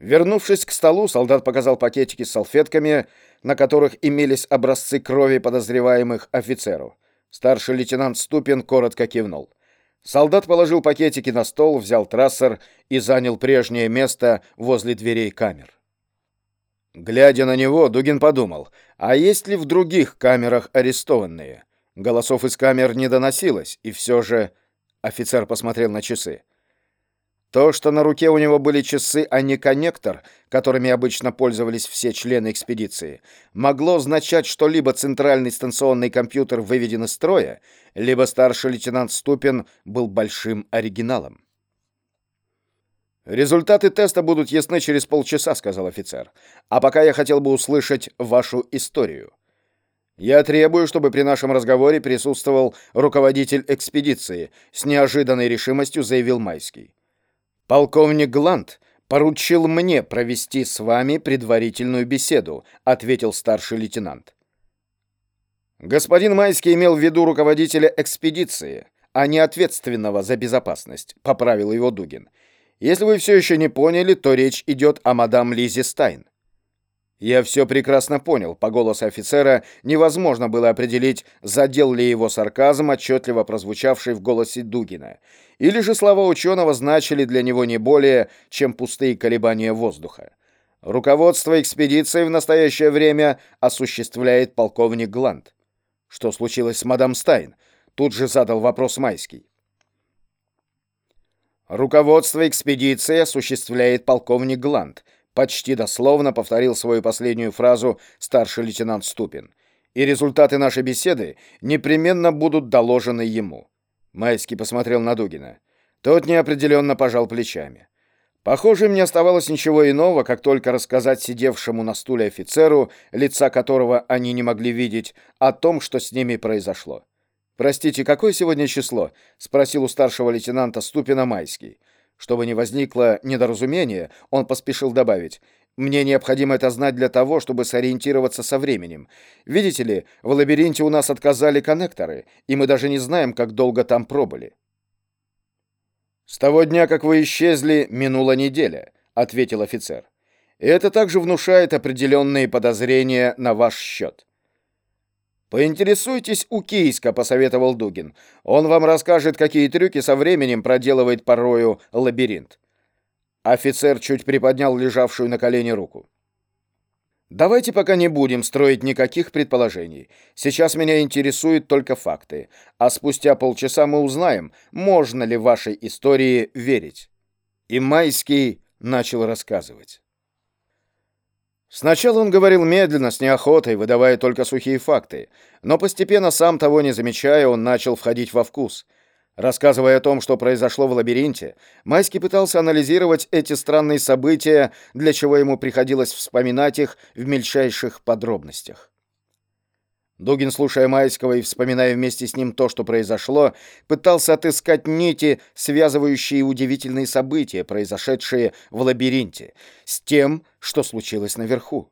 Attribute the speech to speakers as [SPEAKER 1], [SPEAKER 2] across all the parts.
[SPEAKER 1] Вернувшись к столу, солдат показал пакетики с салфетками, на которых имелись образцы крови подозреваемых офицеру. Старший лейтенант Ступин коротко кивнул. Солдат положил пакетики на стол, взял трассер и занял прежнее место возле дверей камер. Глядя на него, Дугин подумал, а есть ли в других камерах арестованные? Голосов из камер не доносилось, и все же... Офицер посмотрел на часы. То, что на руке у него были часы, а не коннектор, которыми обычно пользовались все члены экспедиции, могло означать, что либо центральный станционный компьютер выведен из строя, либо старший лейтенант Ступин был большим оригиналом. «Результаты теста будут ясны через полчаса», — сказал офицер. «А пока я хотел бы услышать вашу историю. Я требую, чтобы при нашем разговоре присутствовал руководитель экспедиции», — с неожиданной решимостью заявил Майский. Полковник Гланд поручил мне провести с вами предварительную беседу, ответил старший лейтенант. Господин Майский имел в виду руководителя экспедиции, а не ответственного за безопасность, поправил его Дугин. Если вы все еще не поняли, то речь идет о мадам Лизе Стайн. Я все прекрасно понял. По голосу офицера невозможно было определить, задел ли его сарказм, отчетливо прозвучавший в голосе Дугина. Или же слова ученого значили для него не более, чем пустые колебания воздуха. Руководство экспедицией в настоящее время осуществляет полковник Гланд. Что случилось с мадам Стайн? Тут же задал вопрос Майский. Руководство экспедиции осуществляет полковник Гланд, Почти дословно повторил свою последнюю фразу старший лейтенант Ступин. И результаты нашей беседы непременно будут доложены ему. Майский посмотрел на Дугина. Тот неопределенно пожал плечами. Похоже, мне оставалось ничего иного, как только рассказать сидевшему на стуле офицеру, лица которого они не могли видеть, о том, что с ними произошло. «Простите, какое сегодня число?» — спросил у старшего лейтенанта Ступина Майский. Чтобы не возникло недоразумения, он поспешил добавить. «Мне необходимо это знать для того, чтобы сориентироваться со временем. Видите ли, в лабиринте у нас отказали коннекторы, и мы даже не знаем, как долго там пробыли». «С того дня, как вы исчезли, минула неделя», — ответил офицер. «И это также внушает определенные подозрения на ваш счет. «Поинтересуйтесь у Кийска», — посоветовал Дугин. «Он вам расскажет, какие трюки со временем проделывает порою лабиринт». Офицер чуть приподнял лежавшую на колене руку. «Давайте пока не будем строить никаких предположений. Сейчас меня интересуют только факты. А спустя полчаса мы узнаем, можно ли вашей истории верить». И Майский начал рассказывать. Сначала он говорил медленно, с неохотой, выдавая только сухие факты, но постепенно, сам того не замечая, он начал входить во вкус. Рассказывая о том, что произошло в лабиринте, Майский пытался анализировать эти странные события, для чего ему приходилось вспоминать их в мельчайших подробностях. Дугин, слушая Майского и вспоминая вместе с ним то, что произошло, пытался отыскать нити, связывающие удивительные события, произошедшие в лабиринте, с тем, что случилось наверху.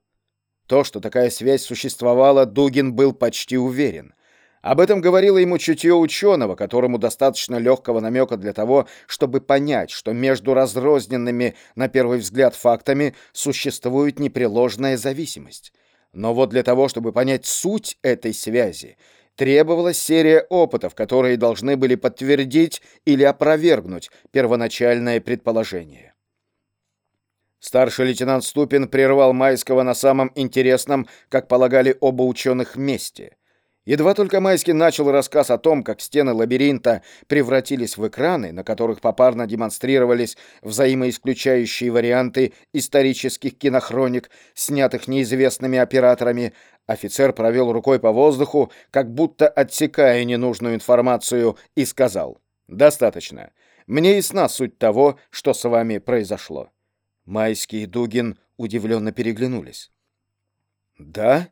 [SPEAKER 1] То, что такая связь существовала, Дугин был почти уверен. Об этом говорило ему чутье ученого, которому достаточно легкого намека для того, чтобы понять, что между разрозненными, на первый взгляд, фактами существует непреложная зависимость. Но вот для того, чтобы понять суть этой связи, требовалась серия опытов, которые должны были подтвердить или опровергнуть первоначальное предположение. Старший лейтенант Ступин прервал Майского на самом интересном, как полагали оба ученых, месте. Едва только Майский начал рассказ о том, как стены лабиринта превратились в экраны, на которых попарно демонстрировались взаимоисключающие варианты исторических кинохроник, снятых неизвестными операторами, офицер провел рукой по воздуху, как будто отсекая ненужную информацию, и сказал «Достаточно. Мне ясна суть того, что с вами произошло». Майский и Дугин удивленно переглянулись. «Да?»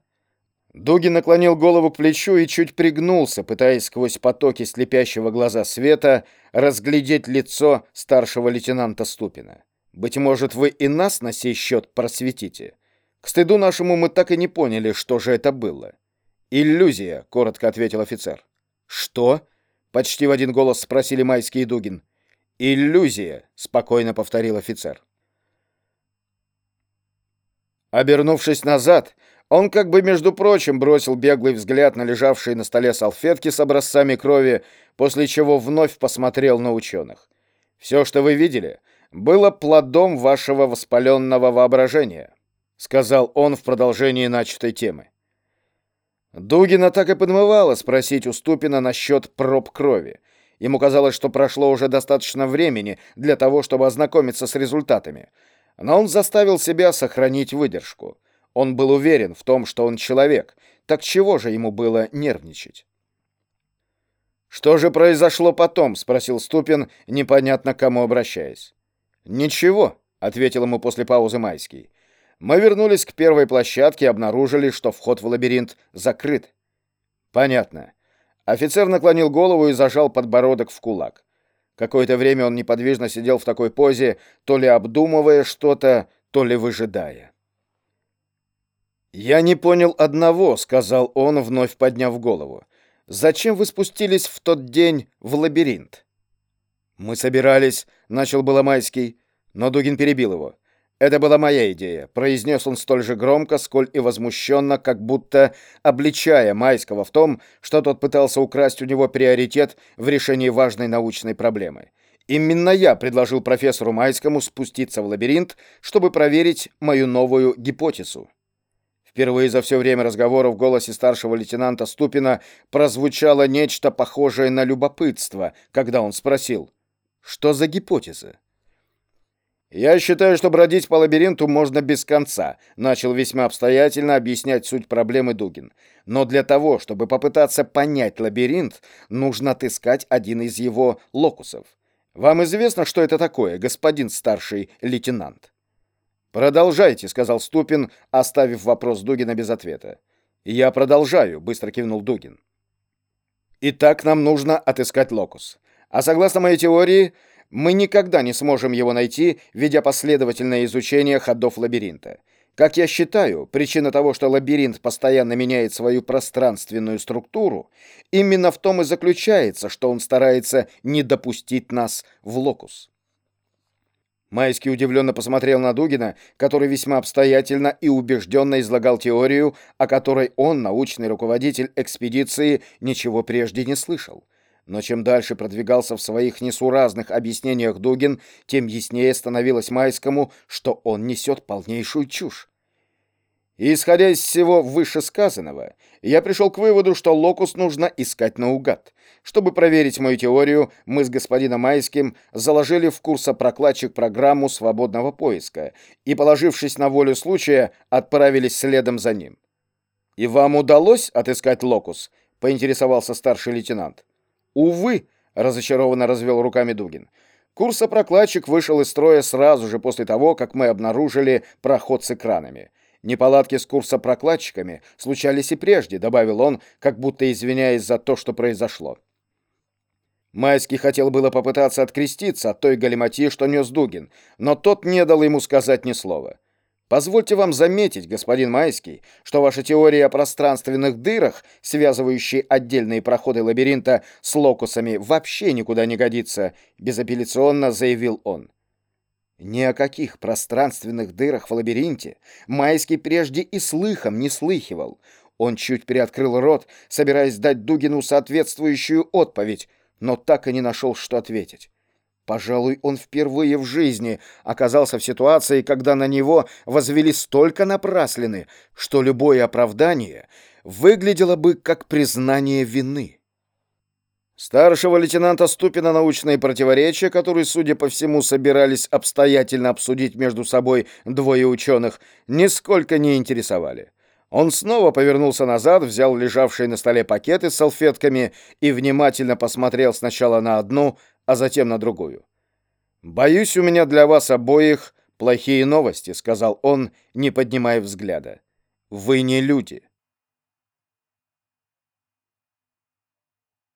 [SPEAKER 1] Дугин наклонил голову к плечу и чуть пригнулся, пытаясь сквозь потоки слепящего глаза света разглядеть лицо старшего лейтенанта Ступина. «Быть может, вы и нас на сей счет просветите? К стыду нашему мы так и не поняли, что же это было». «Иллюзия», — коротко ответил офицер. «Что?» — почти в один голос спросили Майский и Дугин. «Иллюзия», — спокойно повторил офицер. Обернувшись назад, он как бы, между прочим, бросил беглый взгляд на лежавшие на столе салфетки с образцами крови, после чего вновь посмотрел на ученых. «Все, что вы видели, было плодом вашего воспаленного воображения», сказал он в продолжении начатой темы. Дугина так и подмывало спросить у Ступина насчет проб крови. Ему казалось, что прошло уже достаточно времени для того, чтобы ознакомиться с результатами. Но он заставил себя сохранить выдержку. Он был уверен в том, что он человек. Так чего же ему было нервничать? «Что же произошло потом?» — спросил Ступин, непонятно кому обращаясь. «Ничего», — ответил ему после паузы Майский. «Мы вернулись к первой площадке и обнаружили, что вход в лабиринт закрыт». «Понятно». Офицер наклонил голову и зажал подбородок в кулак. Какое-то время он неподвижно сидел в такой позе, то ли обдумывая что-то, то ли выжидая. «Я не понял одного», — сказал он, вновь подняв голову. «Зачем вы спустились в тот день в лабиринт?» «Мы собирались», — начал было Майский, но Дугин перебил его. «Это была моя идея», — произнес он столь же громко, сколь и возмущенно, как будто обличая Майского в том, что тот пытался украсть у него приоритет в решении важной научной проблемы. Именно я предложил профессору Майскому спуститься в лабиринт, чтобы проверить мою новую гипотезу. Впервые за все время разговора в голосе старшего лейтенанта Ступина прозвучало нечто похожее на любопытство, когда он спросил, что за гипотеза? «Я считаю, что бродить по лабиринту можно без конца», начал весьма обстоятельно объяснять суть проблемы Дугин. «Но для того, чтобы попытаться понять лабиринт, нужно отыскать один из его локусов. Вам известно, что это такое, господин старший лейтенант?» «Продолжайте», — сказал Ступин, оставив вопрос Дугина без ответа. «Я продолжаю», — быстро кивнул Дугин. «Итак, нам нужно отыскать локус. А согласно моей теории, мы никогда не сможем его найти, ведя последовательное изучение ходов лабиринта. Как я считаю, причина того, что лабиринт постоянно меняет свою пространственную структуру, именно в том и заключается, что он старается не допустить нас в локус. Майский удивленно посмотрел на Дугина, который весьма обстоятельно и убежденно излагал теорию, о которой он, научный руководитель экспедиции, ничего прежде не слышал. Но чем дальше продвигался в своих несуразных объяснениях Дугин, тем яснее становилось Майскому, что он несет полнейшую чушь. И, исходя из всего вышесказанного, я пришел к выводу, что локус нужно искать наугад. Чтобы проверить мою теорию, мы с господином Майским заложили в курсопрокладчик программу свободного поиска и, положившись на волю случая, отправились следом за ним. «И вам удалось отыскать локус?» — поинтересовался старший лейтенант. «Увы», — разочарованно развел руками Дугин. Курсопрокладчик вышел из строя сразу же после того, как мы обнаружили проход с экранами. Неполадки с курсопрокладчиками случались и прежде, добавил он, как будто извиняясь за то, что произошло. Майский хотел было попытаться откреститься от той галиматьи, что нес Дугин, но тот не дал ему сказать ни слова. Позвольте вам заметить, господин Майский, что ваша теория о пространственных дырах, связывающей отдельные проходы лабиринта с локусами, вообще никуда не годится, безапелляционно заявил он. Ни о каких пространственных дырах в лабиринте Майский прежде и слыхом не слыхивал. Он чуть приоткрыл рот, собираясь дать Дугину соответствующую отповедь, но так и не нашел, что ответить. Пожалуй, он впервые в жизни оказался в ситуации, когда на него возвели столько напраслины, что любое оправдание выглядело бы как признание вины. Старшего лейтенанта Ступина научные противоречия, которые, судя по всему, собирались обстоятельно обсудить между собой двое ученых, нисколько не интересовали. Он снова повернулся назад, взял лежавшие на столе пакеты с салфетками и внимательно посмотрел сначала на одну, а затем на другую. «Боюсь, у меня для вас обоих плохие новости», — сказал он, не поднимая взгляда. «Вы не люди».